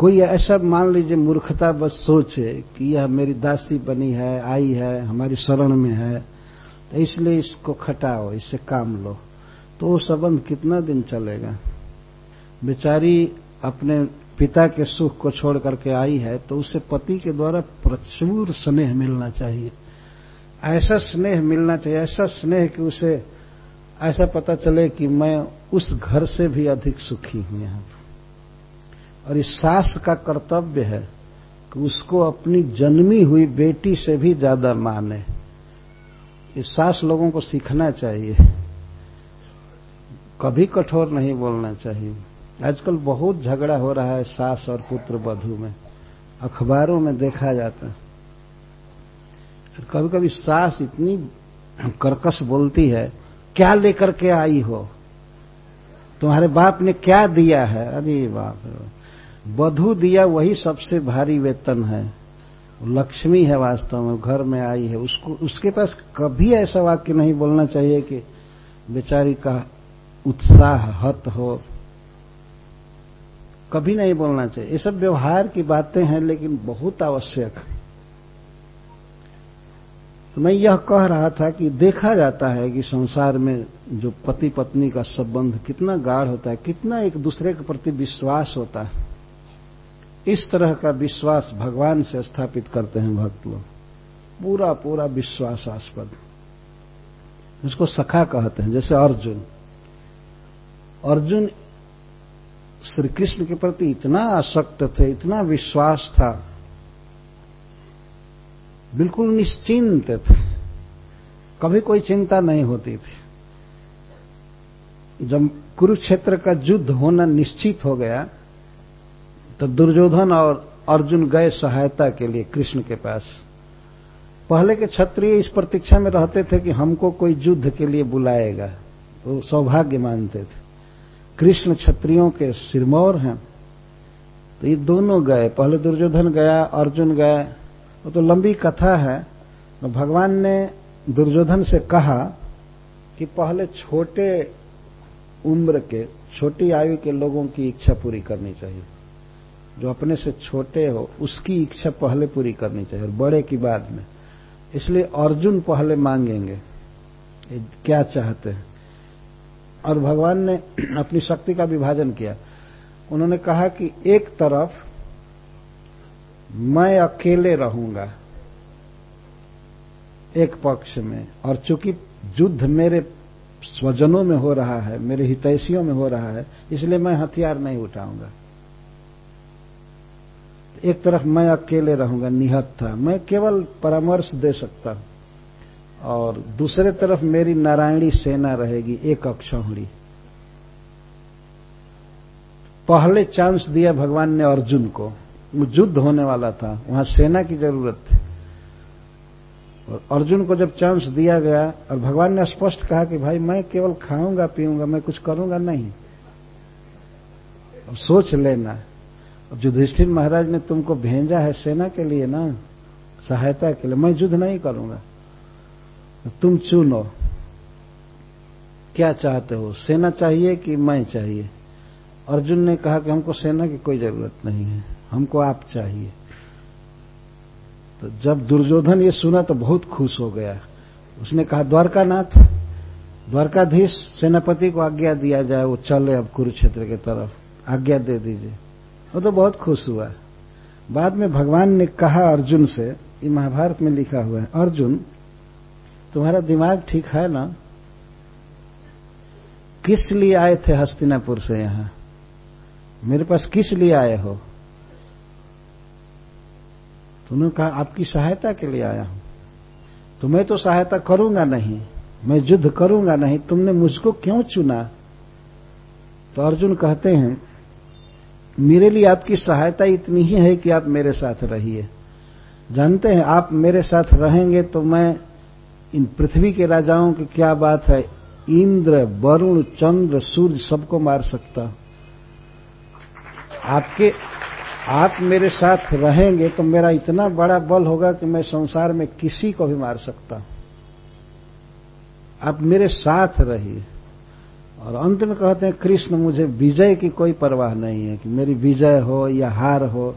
कोई ऐसा मान लीजिए मूर्खता बस सोचे कि यह मेरी दासी बनी है, आई है, हमारी शरण में है तो इसलिए इसको खटाओ इससे काम लो। तो वो संबंध कितना दिन चलेगा? बेचारी अपने पिता के सुख को छोड़ करके आई है तो उसे पति के द्वारा प्रचुर स्नेह मिलना चाहिए। ऐसा स्नेह मिलना चाहिए, ऐसा स्नेह कि उसे ऐसा पता चले कि मैं उस घर से भी अधिक सुखी हूँ यहाँ और इस सास का कर्तव्य है कि उसको अपनी जन्मी हुई बेटी से भी ज़्यादा माने। इस सास लोगों को सीखना चाहिए। कभी कठोर नहीं बोलना चाहिए। आजकल बहुत झगड़ा हो रहा है सास और पुत्र बधु में। अखबारों में देखा जाता है। कभी कभी सास इतनी कर्कश बोलती है, क्या लेकर के आई हो? तुम्हारे बाप ने क्या दिया है? अरे बाप बधु दिया वही सबसे भारी वेतन है। लक्ष्मी है वास्तव में, घर में आई है। उसको, उसके पास कभी ऐसा वाक्य नहीं बोलना चाहिए कि बेचारी का उत्साह, हत हो। कभी नहीं बोलना चाहिए। ये सब व्यवहार की बातें हैं, लेकिन बहुत आवश्यक तो मैं यह कह रहा था कि देखा जाता है कि संसार में जो पति पत्नी का संबंध कितना गाढ़ होता है, कितना एक दूसरे के प्रति विश्वास होता है। इस तरह का विश्वास भगवान से स्थापित करते हैं भक्त लोग। पूरा पूरा विश्वासास्पद। जिसको सखा कहते हैं, जैसे अर्जुन। अर्जुन श्री कृष्ण के प्रति इतना आसक्त थे, इतना विश्वास था। बिल्कुल निश्चिंत थे। कभी कोई चिंता नहीं होती थी। जब कुरुक्षेत्र का युद्ध होना निश्चित हो गया तो दुर्योधन और अर्जुन गए सहायता के लिए कृष्ण के पास। पहले के क्षत्रिय इस प्रतीक्षा में रहते थे कि हमको कोई युद्ध के लिए बुलाएगा। तो सौभाग्य मानते थे। कृष्ण क्षत्रियों के सिरमौर हैं। तो ये दोनों गए। पहले दुर्योधन गया, अर्जुन गए वो तो लंबी कथा है। तो भगवान ने दुर्योधन से कहा कि पहले छोटे उम्र के, छोटी आयु के लोगों की इच्छा पूरी करनी चाहिए। जो अपने से छोटे हो, उसकी इच्छा पहले पूरी करनी चाहिए और बड़े की बाद में। इसलिए अर्जुन पहले मांगेंगे क्या चाहते हैं? और भगवान ने अपनी शक्ति का विभाजन किया। उन्होंने कहा कि एक तरफ़ मैं अकेले रहूँगा एक पक्ष में, और चूँकि युद्ध मेरे स्वजनों में हो रहा है, मेरे हितैषियों में हो रहा है, इसलिए मैं हथियार नहीं उठाऊँगा। एक तरफ़ मैं अकेले रहूँगा, निहत था। मैं केवल परामर्श दे सकता हूँ। और दूसरे तरफ़ मेरी नारायणी सेना रहेगी, एक अक्षौड़ी पहले चांस दिया भगवान ने अर्जुन को। युद्ध होने वाला था, वहाँ सेना की ज़रूरत थी। और अर्जुन को जब चांस दिया गया, और भगवान ने स्पष्ट कहा कि भाई, मैं केवल खाऊँगा, पीऊँगा, मैं कुछ करूँगा नहीं। अब सोच लेना। अब युधिष्ठिर महाराज ने तुमको भेजा है सेना के लिए ना, सहायता के लिए। मैं युद्ध नहीं करूँगा। तुम चुनो। क्या चाहते हो? सेना चाहिए कि मैं चाहिए? अर्जुन ने कहा कि हमको सेना की कोई ज़रूरत नहीं है। हमको आप चाहिए। तो जब दुर्योधन ये सुना तो बहुत खुश हो गया। उसने कहा, द्वारकानाथ, द्वारकाधीश, सेनापति को आज्ञा दिया जाए, वो चले अब कुरुक्षेत्र की तरफ़। आज्ञा दे दीजिए। वो तो बहुत खुश हुआ। बाद में भगवान ने कहा अर्जुन से, ये महाभारत में लिखा हुआ है, अर्जुन, तुम्हारा दिमाग ठीक है ना? किस लिए आए थे हस्तिनापुर से यहाँ? मेरे पास किस लिए आए हो? तुमने कहा, आपकी सहायता के लिए आया हूँ। तो मैं तो सहायता करूँगा नहीं, मैं युद्ध करूँगा नहीं, तुमने मुझको क्यों चुना? तो अर्जुन कहते हैं मेरे लिए आपकी सहायता इतनी ही है कि आप मेरे साथ रहिए। जानते हैं, आप मेरे साथ रहेंगे तो मैं इन पृथ्वी के राजाओं की क्या बात है? इंद्र, वरुण, चंद्र, सूर्य सबको मार सकता। आपके, आप मेरे साथ रहेंगे तो मेरा इतना बड़ा बल होगा कि मैं संसार में किसी को भी मार सकता। आप मेरे साथ रहिए। और अंत में कहते हैं, कृष्ण मुझे विजय की कोई परवाह नहीं है कि मेरी विजय हो या हार हो।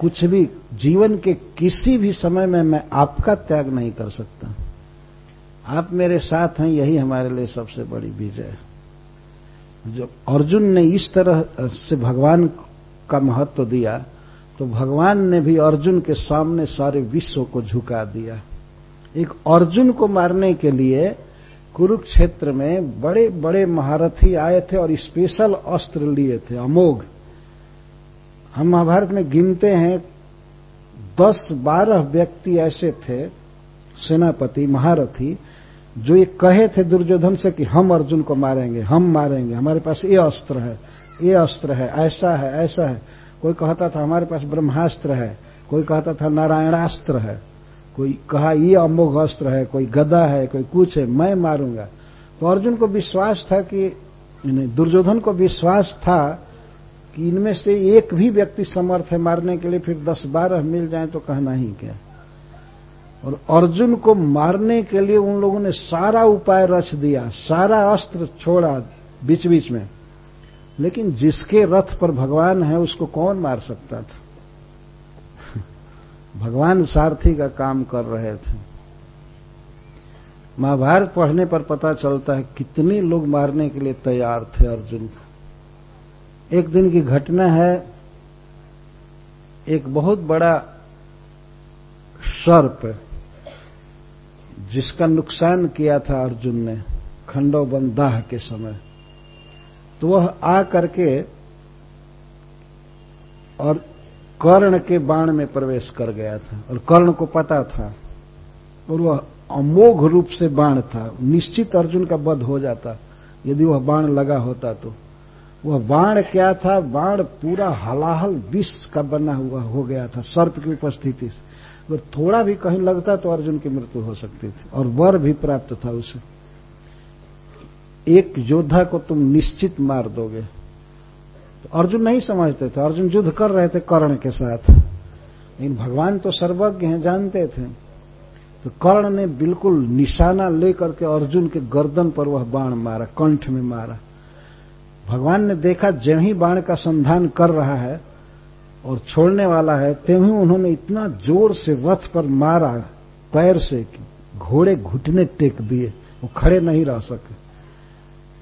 कुछ भी जीवन के किसी भी समय में मैं आपका त्याग नहीं कर सकता। आप मेरे साथ हैं, यही हमारे लिए सबसे बड़ी विजय है। जो अर्जुन ने इस तरह से भगवान का महत्व दिया तो भगवान ने भी अर्जुन के सामने सारे विश्व को झुका दिया। एक अर्जुन को मारने के लिए कुरुक्षेत्र में बड़े बड़े महारथी आए थे और स्पेशल अस्त्र लिए थे, अमोघ। हम महाभारत में गिनते हैं दस बारह व्यक्ति ऐसे थे, सेनापति, महारथी, जो ये कहे थे दुर्योधन से कि हम अर्जुन को मारेंगे, हम मारेंगे, हमारे पास ये अस्त्र है, ये अस्त्र है, ऐसा है ऐसा है। कोई कहता था, हमारे पास ब्रह्मास्त्र है, कोई कहता था नारायणास्त्र है। कोई कहा, ये अमोघ अस्त्र है, कोई गदा है, कोई कुछ है, मैं मारूँगा। तो अर्जुन को विश्वास था कि दुर्योधन को विश्वास था कि इनमें से एक भी व्यक्ति समर्थ है मारने के लिए, फिर दस बारह मिल जाए तो कहना ही क्या? और अर्जुन को मारने के लिए उन लोगों ने सारा उपाय रच दिया, सारा अस्त्र छोड़ा बीच बीच में। लेकिन जिसके रथ पर भगवान है, उसको कौन मार सकता था? भगवान सारथी का काम कर रहे थे। महाभारत पढ़ने पर पता चलता है कितने लोग मारने के लिए तैयार थे अर्जुन का। एक दिन की घटना है, एक बहुत बड़ा सर्प जिसका नुकसान किया था अर्जुन ने खंडोबन दाह के समय। तो वह आ करके और कर्ण के बाण में प्रवेश कर गया था और कर्ण को पता था और वह अमोघ रूप से बाण था। निश्चित अर्जुन का वध हो जाता। यदि वह बाण लगा होता तो। वह बाण क्या था? बाण पूरा हलाहल विष का बना हुआ हो गया था, सर्प की उपस्थिति से। अगर थोड़ा भी कहीं लगता तो अर्जुन की मृत्यु हो सकती थी और वर भी प्राप्त था उसे। एक योद्धा को तुम निश्चित मार दोगे। तो अर्जुन नहीं समझते थे। अर्जुन युद्ध कर रहे थे कर्ण के साथ। लेकिन भगवान तो सर्वज्ञ हैं, जानते थे। तो कर्ण ने बिल्कुल निशाना लेकर के अर्जुन के गर्दन पर वह बाण मारा, कंठ में मारा। भगवान ने देखा जब ही बाण का संधान कर रहा है और छोड़ने वाला है तेवही उन्होंने इतना ज़ोर से रथ पर मारा, पैर से, कि घोड़े घुटने टेक दिए, वो खड़े नहीं रह सके।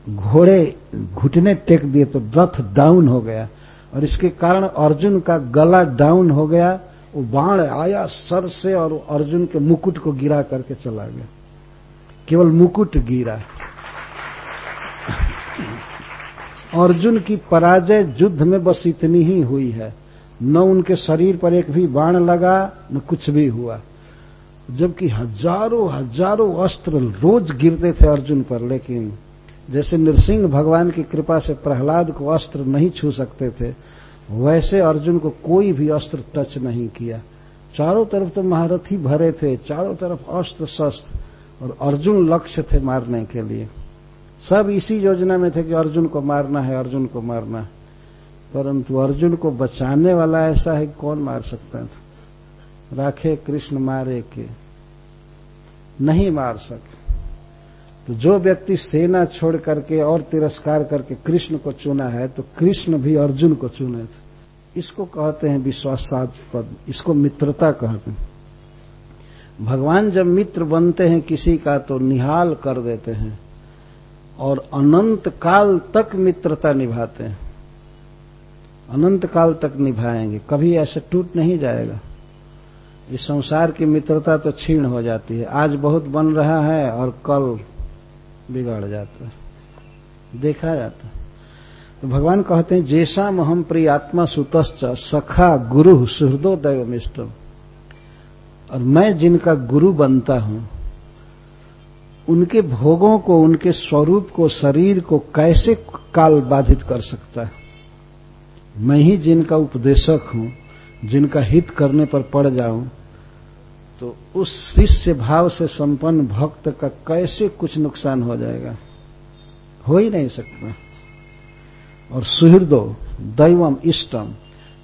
घोड़े घुटने टेक दिए तो रथ डाउन हो गया। और इसके कारण अर्जुन का गला डाउन हो गया, वो बाण आया सर से और अर्जुन के मुकुट को गिरा करके चला गया। केवल मुकुट गिरा। अर्जुन की पराजय युद्ध में बस इतनी ही हुई है। न उनके शरीर पर एक भी बाण लगा, न कुछ भी हुआ। जबकि हज़ारों हज़ारों अस्त्र रोज गिरते थे अर्जुन पर, लेकिन जैसे नृसिंह भगवान की कृपा से प्रहलाद को अस्त्र नहीं छू सकते थे, वैसे अर्जुन को कोई भी अस्त्र टच नहीं किया। चारों तरफ़ तो महारथी भरे थे, चारों तरफ़ अस्त्र शस्त्र, और अर्जुन लक्ष्य थे मारने के लिए। सब इसी योजना में थे कि अर्जुन को मारना है, अर्जुन को मारना है। परंतु अर्जुन को बचाने वाला ऐसा है कि कौन मार सकता था? राखे कृष्ण मारे के, नहीं मार सके। तो जो व्यक्ति सेना छोड़ करके और तिरस्कार करके कृष्ण को चुना है तो कृष्ण भी अर्जुन को चुने थे। इसको कहते हैं विश्वासास्पद इसको मित्रता कहते हैं। भगवान जब मित्र बनते हैं किसी का तो निहाल कर देते हैं और अनंत काल तक मित्रता निभाते हैं। अनंत काल तक निभाएँगे। कभी ऐसे टूट नहीं जाएगा। इस संसार की मित्रता तो छीण हो जाती है। आज बहुत बन रहा है और कल बिगड़ जाता है, देखा जाता है। तो भगवान कहते हैं, जैसा महम प्रिय आत्मा सुतश्च, सखा गुरु सुहृदो दैवमिष्टम और मैं जिनका गुरु बनता हूँ, उनके भोगों को, उनके स्वरूप को, शरीर को कैसे काल बाधित कर सकता है? मैं ही जिनका उपदेशक हूँ, जिनका हित करने पर पड़ जाऊँ तो उस शिष्य भाव से संपन्न भक्त का कैसे कुछ नुकसान हो जाएगा? हो ही नहीं सकता। और सुहृदो, दैवम इष्टम,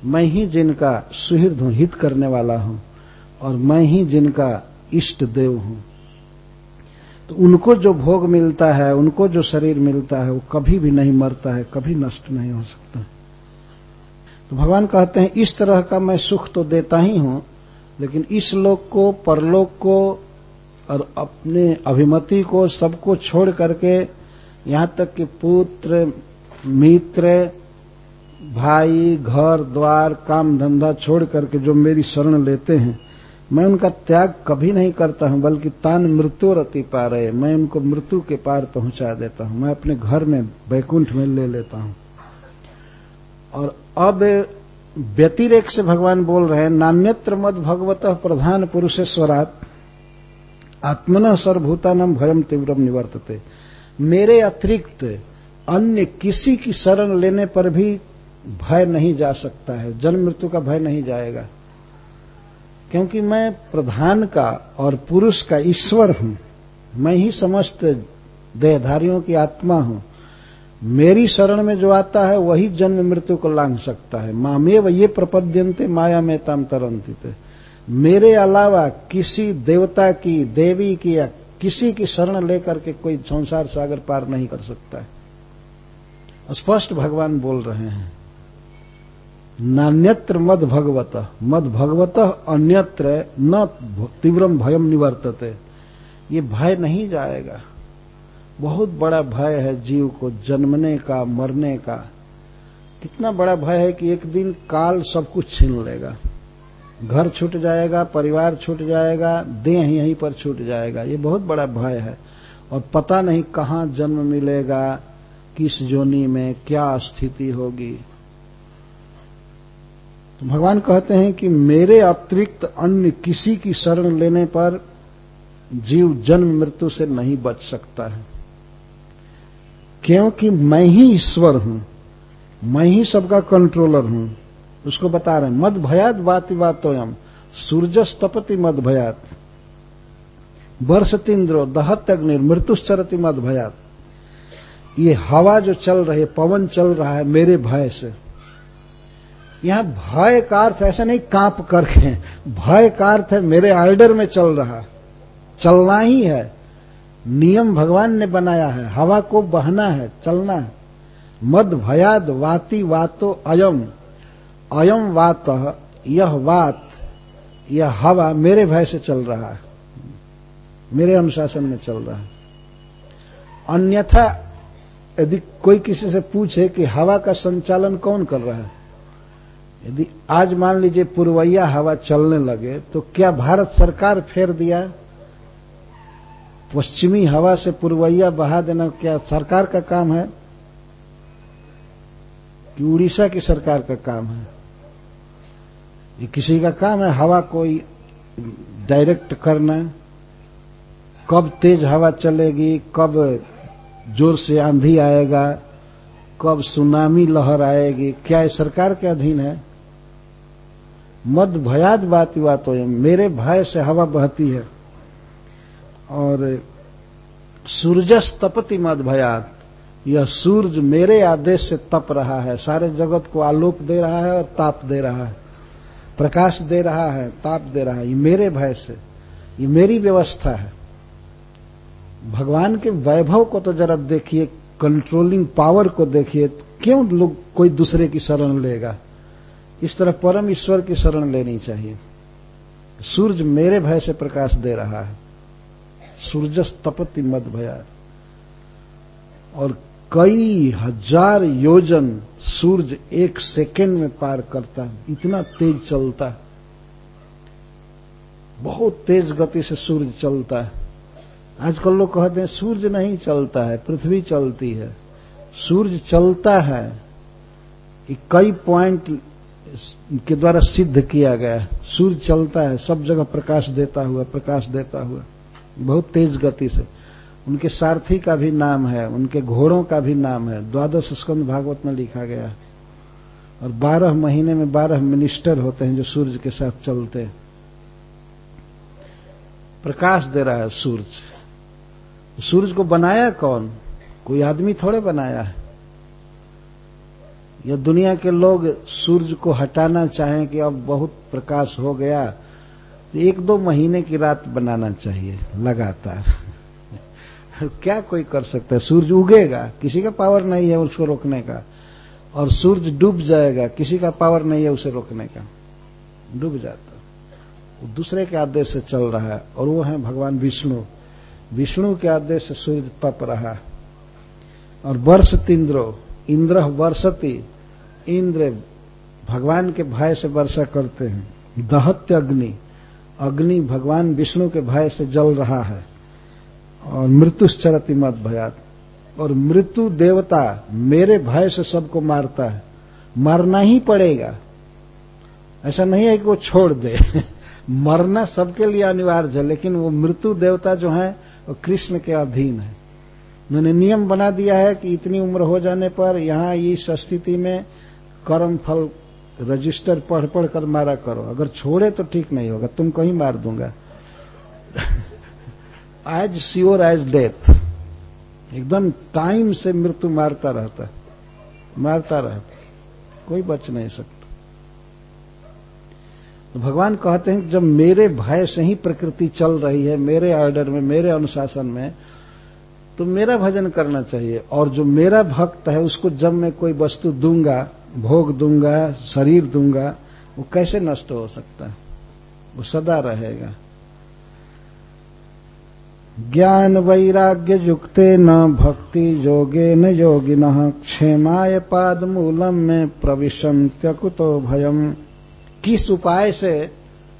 मैं ही जिनका सुहृद हूँ, हित करने वाला हूँ, और मैं ही जिनका इष्ट देव हूँ। तो उनको जो भोग मिलता है, उनको जो शरीर मिलता है, वो कभी भी नहीं मरता है, कभी नष्ट नहीं हो सकता। तो भगवान कहते हैं, इस तरह का मैं सुख तो देता ही हूँ लेकिन इस लोक को, परलोक को और अपने अभिमति को सबको छोड़ करके यहाँ तक कि पुत्र, मित्र, भाई, घर, द्वार, काम, धंधा छोड़ करके जो मेरी शरण लेते हैं, मैं उनका त्याग कभी नहीं करता हूँ, बल्कि तान मृत्यु रति पा रहे मैं उनको मृत्यु के पार पहुँचा देता हूँ। मैं अपने घर में बैकुंठ में ले लेता हूँ। और अब व्यतिरेक से भगवान बोल रहे हैं, नान्यत्र मद भगवत प्रधान पुरुषेश्वरात, आत्मन सर्वभूतानम भयम तीव्रम निवर्तते। मेरे अतिरिक्त अन्य किसी की शरण लेने पर भी भय नहीं जा सकता है, जन्म मृत्यु का भय नहीं जाएगा। क्योंकि मैं प्रधान का और पुरुष का ईश्वर हूँ, मैं ही समस्त देहधारियों की आत्मा हूँ। मेरी शरण में जो आता है, वही जन्म मृत्यु को लांग सकता है। मामेव ये प्रपद्यंते माया में ताम तरंतित। मेरे अलावा किसी देवता की, देवी की या किसी की शरण लेकर के कोई संसार सागर पार नहीं कर सकता है। स्पष्ट भगवान बोल रहे हैं नान्यत्र मद भगवत मद भगवत अन्यत्र न तीव्रम भयम निवर्तते। ये भय नहीं जाएगा। बहुत बड़ा भय है जीव को जन्मने का, मरने का। कितना बड़ा भय है कि एक दिन काल सब कुछ छीन लेगा। घर छूट जाएगा, परिवार छूट जाएगा, देह यहीं पर छूट जाएगा। ये बहुत बड़ा भय है। और पता नहीं कहाँ जन्म मिलेगा, किस जोनी में क्या स्थिति होगी। तो भगवान कहते हैं कि मेरे अतिरिक्त अन्य किसी की शरण लेने पर जीव जन्म मृत्यु से नहीं बच सकता है। क्योंकि मैं ही ईश्वर हूँ, मैं ही सबका कंट्रोलर हूँ। उसको बता रहे हैं, मद भयात वाति वातोयम सूर्यस तपति मद भयात वर्ष तीन्द्रो दहत अग्नि मृत्युश्चरति मद भयात। ये हवा जो चल रही है, पवन चल रहा है मेरे भय से। यहाँ भय का अर्थ ऐसा नहीं काँप करके, भय का अर्थ है मेरे आर्डर में चल रहा, चलना ही है। नियम भगवान ने बनाया है। हवा को बहना है, चलना है। मद भयाद वाति वातो अयम। अयम वात, यह वात, यह हवा मेरे भय से चल रहा है। मेरे अनुशासन में चल रहा है। अन्यथा यदि कोई किसी से पूछे कि हवा का संचालन कौन कर रहा है, यदि आज मान लीजिए पूर्वैया हवा चलने लगे तो क्या भारत सरकार फेर दिया पश्चिमी हवा से पुरवैया बहा देना क्या सरकार का काम है? कि उड़ीसा की सरकार का काम है? ये किसी का काम है? हवा कोई डायरेक्ट करना कब तेज हवा चलेगी? कब ज़ोर से आंधी आएगा? कब सुनामी लहर आएगी? क्या ये सरकार के अधीन है? मद भयाद बात बात हो मेरे भय से हवा बहती है। और सूरजस तपति मद भयात। यह सूरज मेरे आदेश से तप रहा है। सारे जगत को आलोक दे रहा है और ताप दे रहा है। प्रकाश दे रहा है, ताप दे रहा है। ये मेरे भय से, ये मेरी व्यवस्था है। भगवान के वैभव को तो जरा देखिए कंट्रोलिंग पावर को देखिए, क्यों लोग कोई दूसरे की शरण लेगा? इस तरह परम ईश्वर की शरण लेनी चाहिए। सूरज मेरे भय से प्रकाश दे रहा है। सूरजस तपति मद भया। और कई हज़ार योजन सूरज एक सेकेंड में पार करता है, इतना तेज चलता है। बहुत तेज गति से सूरज चलता है। आजकल लोग कहते हैं सूरज नहीं चलता है, पृथ्वी चलती है। सूरज चलता है कई पॉइंट के द्वारा सिद्ध किया गया है। सूर्य चलता है, सब जगह प्रकाश देता हुआ, प्रकाश देता हुआ। बहुत तेज गति से। उनके सारथी का भी नाम है, उनके घोड़ों का भी नाम है। द्वादश स्कंद भागवत में लिखा गया है। और बारह महीने में बारह मिनिस्टर होते हैं जो सूर्य के साथ चलते हैं। प्रकाश दे रहा है सूर्य सूर्य को बनाया कौन? कोई आदमी थोड़े बनाया है। या दुनिया के लोग सूर्य को हटाना चाहें कि अब बहुत प्रकाश हो गया एक दो महीने की रात बनाना चाहिए, लगातार। क्या कोई कर सकता है? सूर्य उगेगा, किसी का पावर नहीं है उसको रोकने का। और सूर्य डूब जाएगा, किसी का पावर नहीं है उसे रोकने का। डूब जाता। दूसरे के आदेश से चल रहा है, और वो है भगवान विष्णु। विष्णु के आदेश से सूर्य तप रहा। और वर्ष तिंद्रो, इंद्र वर्षति। इंद्र भगवान के भय से वर्षा करते हैं। दहत्य अग्नि अग्नि भगवान विष्णु के भय से जल रहा है और मृत्युश्चरति मत भयात। और मृत्यु देवता मेरे भय से सबको मारता है। मरना ही पड़ेगा। ऐसा नहीं है कि वो छोड़ दे। मरना सबके लिए अनिवार्य है, लेकिन वो मृत्यु देवता जो है, वो कृष्ण के अधीन है। उन्होंने नियम बना दिया है कि इतनी उम्र हो जाने पर यहाँ इस स्थिति में कर्म फल रजिस्टर पढ़ पढ़ कर मारा करो। अगर छोड़े तो ठीक नहीं होगा तुम कहीं मार दूँगा। एज श्योर एज डेथ एकदम टाइम से मृत्यु मारता रहता। मारता रहता। कोई बच नहीं सकता। तो भगवान कहते हैं कि जब मेरे भय से ही प्रकृति चल रही है, मेरे ऑर्डर में, मेरे अनुशासन में तो मेरा भजन करना चाहिए। और जो मेरा भक्त है, उसको जब मैं कोई वस्तु दूँगा भोग दूँगा, शरीर दूँगा, वो कैसे नष्ट हो सकता है? वो सदा रहेगा। ज्ञान वैराग्य युक्ते न, भक्ति योगे न योगिन, क्षेमाय पाद मूलम में प्रविशंत्य कुतो भयम। किस उपाय से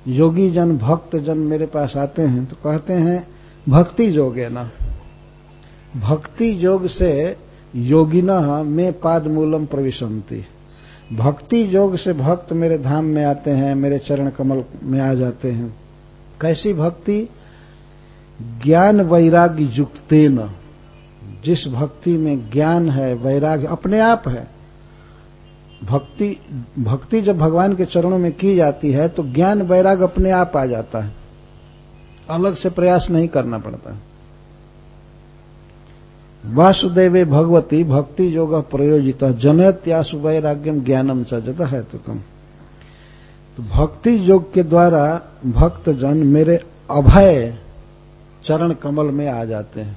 योगी जन भक्त जन मेरे पास आते हैं तो कहते हैं, भक्ति योगे न। भक्ति योग से योगिन में पाद मूलम प्रविशंति। भक्ति योग से भक्त मेरे धाम में आते हैं, मेरे चरण कमल में आ जाते हैं। कैसी भक्ति? ज्ञान वैराग्य युक्ते न जिस भक्ति में ज्ञान है, वैराग्य अपने आप है। भक्ति भक्ति जब भगवान के चरणों में की जाती है तो ज्ञान वैराग अपने आप आ जाता है। अलग से प्रयास नहीं करना पड़ता। वासुदेवे भगवती भक्ति योग प्रयोजित जनत्यासु वैराग्यम ज्ञानम सजत है तो कम तो भक्ति योग के द्वारा भक्त जन मेरे अभय चरण कमल में आ जाते हैं।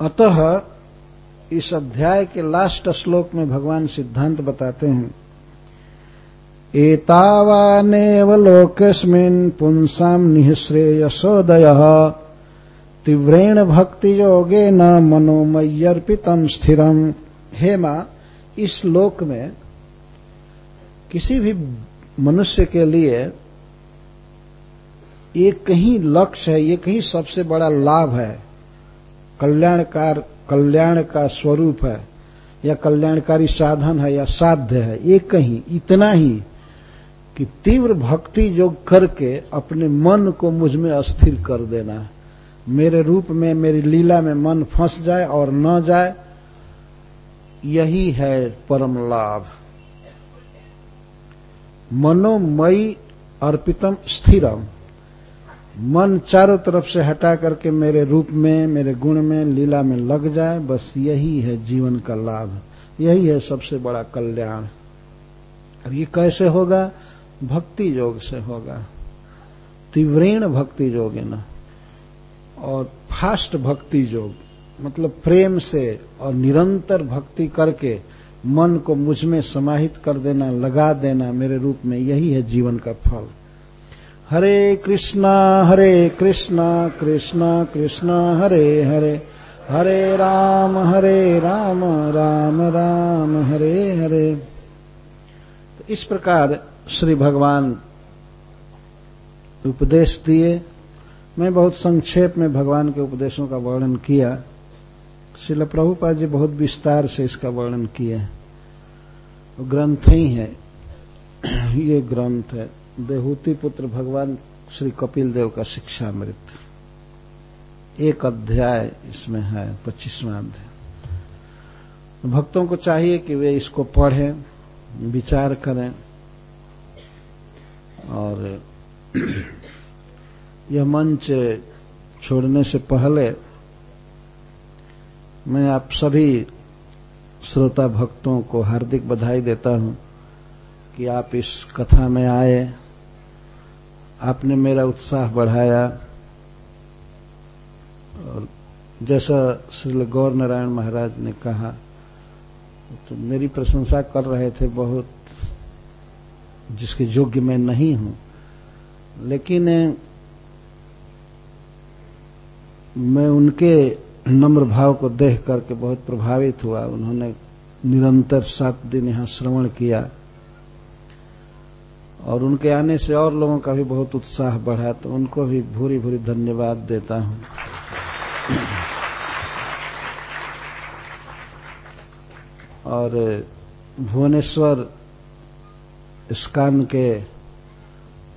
अतः इस अध्याय के लास्ट श्लोक में भगवान सिद्धांत बताते हैं, एतावानेव लोकेस्मिन् पुंसाम निःश्रेयसोदय। तीव्रेण भक्ति योगे न मनोमय्यर्पितम स्थिरम हे माँ, इस लोक में किसी भी मनुष्य के लिए एक ही लक्ष्य है एक ही सबसे बड़ा लाभ है। कल्याणकार कल्याण का स्वरूप है, या कल्याणकारी साधन है, या साध्य है एक कहीं, इतना ही कि तीव्र भक्ति योग करके अपने मन को मुझमें अस्थिर कर देना मेरे रूप में, मेरी लीला में मन फंस जाए और न जाए, यही है परम लाभ। मनोमयी अर्पितम स्थिरम। मन चारों तरफ़ से हटा करके मेरे रूप में, मेरे गुण में, लीला में लग जाए, बस यही है जीवन का लाभ। यही है सबसे बड़ा कल्याण। और ये कैसे होगा? भक्ति योग से होगा। तीव्रेण भक्ति योग न। और फास्ट भक्ति योग मतलब प्रेम से और निरंतर भक्ति करके मन को मुझमें समाहित कर देना, लगा देना मेरे रूप में, यही है जीवन का फल। हरे कृष्णा हरे कृष्णा कृष्णा कृष्णा, हरे हरे। हरे राम हरे राम राम राम, हरे हरे। तो इस प्रकार श्री भगवान उपदेश दिए। मैं बहुत संक्षेप में भगवान के उपदेशों का वर्णन किया। शिल प्रभुपाद जी बहुत विस्तार से इसका वर्णन किए ग्रंथ ही है। ये ग्रंथ है देहूति पुत्र भगवान श्री कपिल देव का शिक्षामृत। एक अध्याय इसमें है, पच्चीसवां अध्याय। भक्तों को चाहिए कि वे इसको पढ़ें, विचार करें। और यह मंच छोड़ने से पहले मैं आप सभी श्रोता भक्तों को हार्दिक बधाई देता हूँ कि आप इस कथा में आए। आपने मेरा उत्साह बढ़ाया। और जैसा श्री गौर नारायण महाराज ने कहा तो मेरी प्रशंसा कर रहे थे बहुत, जिसके योग्य मैं नहीं हूँ। लेकिन मैं उनके नम्र भाव को देख करके बहुत प्रभावित हुआ। उन्होंने निरंतर सात दिन यहाँ श्रवण किया और उनके आने से और लोगों का भी बहुत उत्साह बढ़ा तो उनको भी भूरी भूरी धन्यवाद देता हूँ। और भुवनेश्वर स्कान के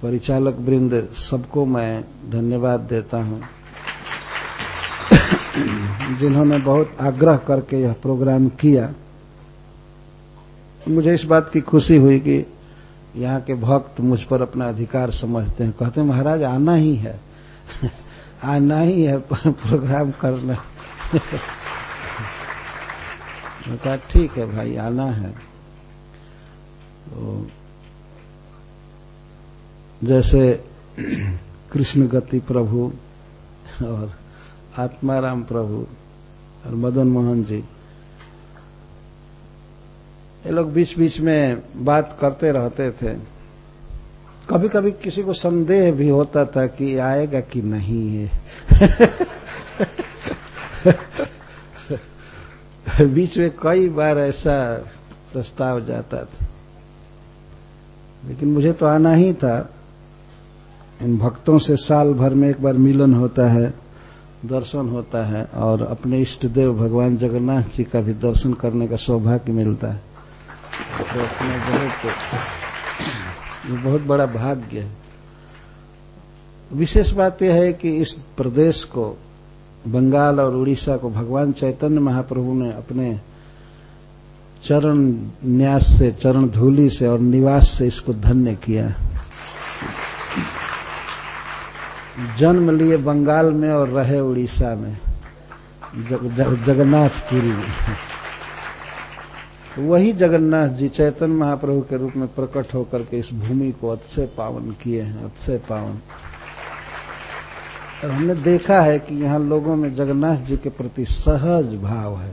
परिचालक वृंद सबको मैं धन्यवाद देता हूँ। जिन्होंने बहुत आग्रह करके यह प्रोग्राम किया। मुझे इस बात की खुशी हुई कि यहाँ के भक्त मुझ पर अपना अधिकार समझते हैं। कहते हैं, महाराज, आना ही है। आना ही है प्रोग्राम करना। कहा, ठीक है भाई, आना है। तो जैसे कृष्ण गति प्रभु और आत्माराम प्रभु और मदन मोहन जी। ये लोग बीच बीच में बात करते रहते थे। कभी कभी किसी को संदेह भी होता था कि आएगा कि नहीं है बीच में कई बार ऐसा प्रस्ताव जाता था। लेकिन मुझे तो आना ही था। इन भक्तों से साल भर में एक बार मिलन होता है। दर्शन होता है और अपने इष्ट देव भगवान जगन्नाथ जी का भी दर्शन करने का सौभाग्य मिलता है। तो उसमें बहुत बहुत बड़ा भाग्य है। विशेष बात यह है कि इस प्रदेश को, बंगाल और उड़ीसा को भगवान चैतन्य महाप्रभु ने अपने चरण न्यास से, चरण धूलि से और निवास से इसको धन्य किया जन्म लिए बंगाल में और रहे उड़ीसा में जग, जग, जगन्नाथपुरी में। वही जगन्नाथ जी चैतन्य महाप्रभु के रूप में प्रकट होकर के इस भूमि को अतिशय पावन किए हैं अतिशय पावन। हमने देखा है कि यहाँ लोगों में जगन्नाथ जी के प्रति सहज भाव है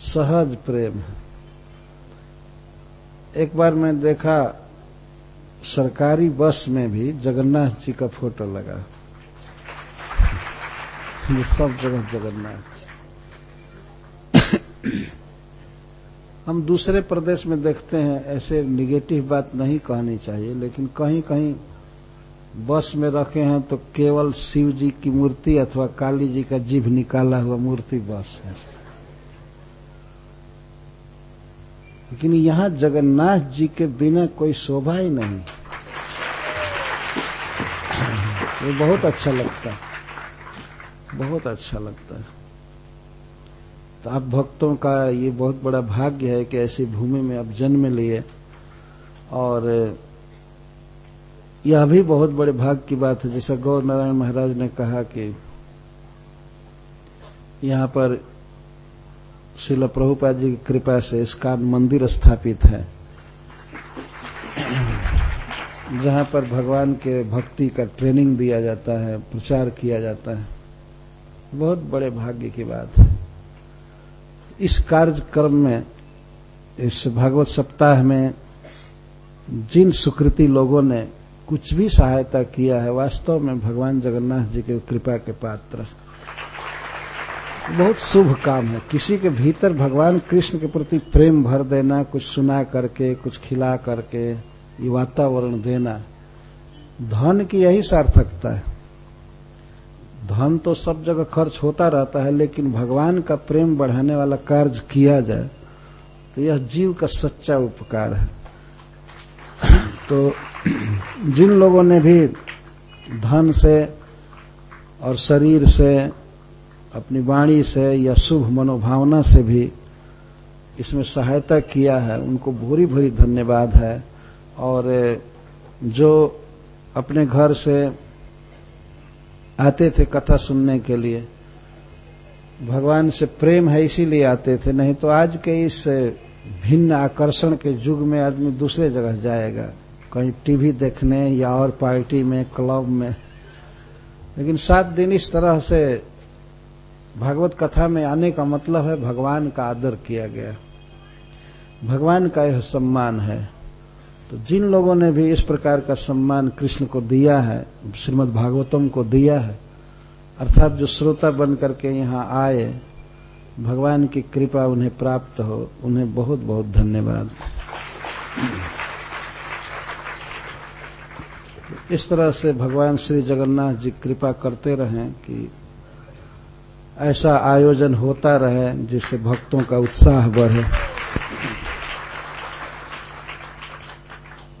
सहज प्रेम है। एक बार मैं देखा सरकारी बस में भी जगन्नाथ जी का फ़ोटो लगा। ये सब जगह जगन्नाथ हम दूसरे प्रदेश में देखते हैं, ऐसे निगेटिव बात नहीं कहनी चाहिए, लेकिन कहीं कहीं बस में रखे हैं तो केवल शिव जी की मूर्ति अथवा काली जी का जीभ निकाला हुआ मूर्ति बस है। लेकिन यहाँ जगन्नाथ जी के बिना कोई शोभा ही नहीं। ये बहुत अच्छा लगता है। बहुत अच्छा लगता है। तो आप भक्तों का ये बहुत बड़ा भाग्य है कि ऐसी भूमि में आप जन्म लिए। और, यह भी बहुत बड़े भाग की बात है। जैसा गौर नारायण महाराज ने कहा कि यहाँ पर शिल प्रभुपाद जी की कृपा से इसका मंदिर स्थापित है। जहाँ पर भगवान के भक्ति का ट्रेनिंग दिया जाता है, प्रचार किया जाता है। बहुत बड़े भाग्य की बात है। इस कार्यक्रम में, इस भागवत सप्ताह में जिन सुकृति लोगों ने कुछ भी सहायता किया है, वास्तव में भगवान जगन्नाथ जी के कृपा के पात्र बहुत शुभ काम है। किसी के भीतर भगवान कृष्ण के प्रति प्रेम भर देना, कुछ सुना करके, कुछ खिला करके, ये वातावरण देना, धन की यही सार्थकता है। धन तो सब जगह खर्च होता रहता है, लेकिन भगवान का प्रेम बढ़ाने वाला कार्य किया जाए तो यह जीव का सच्चा उपकार है। तो जिन लोगों ने भी धन से और शरीर से अपनी वाणी से या शुभ मनोभावना से भी इसमें सहायता किया है, उनको भूरी भूरी धन्यवाद है। और, जो अपने घर से आते थे कथा सुनने के लिए, भगवान से प्रेम है इसीलिए आते थे, नहीं तो आज के इस भिन्न आकर्षण के युग में आदमी दूसरे जगह जाएगा, कहीं टीवी देखने या और पार्टी में, क्लब में। लेकिन सात दिन इस तरह से भागवत कथा में आने का मतलब है भगवान का आदर किया गया। भगवान का यह सम्मान है। तो जिन लोगों ने भी इस प्रकार का सम्मान कृष्ण को दिया है, श्रीमद् भागवतम को दिया है, अर्थात जो श्रोता बन करके यहाँ आए, भगवान की कृपा उन्हें प्राप्त हो, उन्हें बहुत बहुत धन्यवाद। इस तरह से भगवान श्री जगन्नाथ जी कृपा करते रहें कि ऐसा आयोजन होता रहे जिससे भक्तों का उत्साह बढ़े।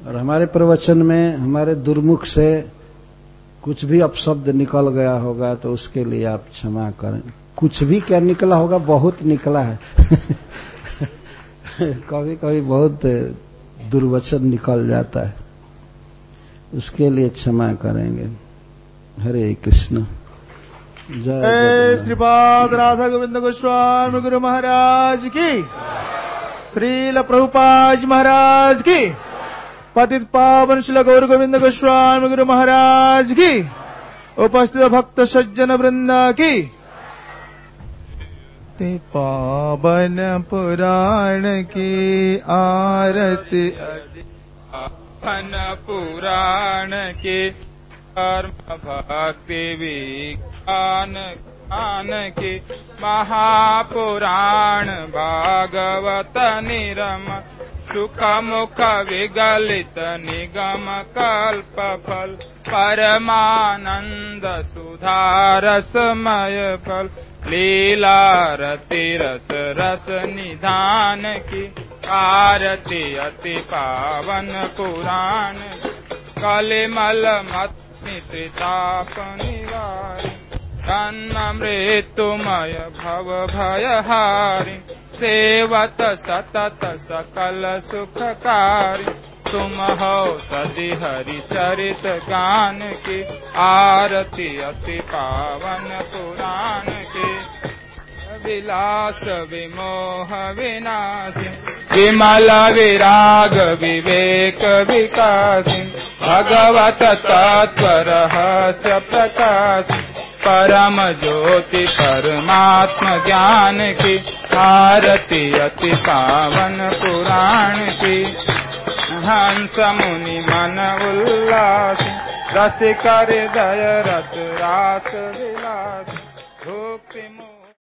और हमारे प्रवचन में हमारे दुर्मुख से कुछ भी अपशब्द निकल गया होगा तो उसके लिए आप क्षमा करें। कुछ भी क्या निकला होगा? बहुत निकला है। कभी कभी बहुत दुर्वचन निकल जाता है। उसके लिए क्षमा करेंगे। हरे कृष्ण। श्रीपाद राधा गोविंद गोस्वामी गुरु महाराज की। श्रील प्रभुपाज महाराज की। पतित पावन शिल गौर गोविंद गोस्वामी गुरु महाराज की। उपस्थित भक्त सज्जन वृंद की। पावन पुराण की आरती। पावन पुराण की कर्म भक्ति ज्ञान की महापुराण भागवत निरम सुख मुख विगलित निगम कल्प फल परमानंद सुधारसमय फल लीला रति रस रस निधान की आरती अति पावन पुराण कलिमल मत निवारि मृत्युमय भव भयहारि सेवत सतत सकल सुखकारी। तुम हो सदी हरि चरित गान की आरती अति पावन पुराण की विलास विमोह विनाशी विमल विराग विवेक विकासी भगवत तत्व रहस्य प्रकाश परम ज्योति परमात्म ज्ञान की आरती अति पावन पुराण की हंस मुनि मन उल्लास रस कर दय रस रास विलास भक्ति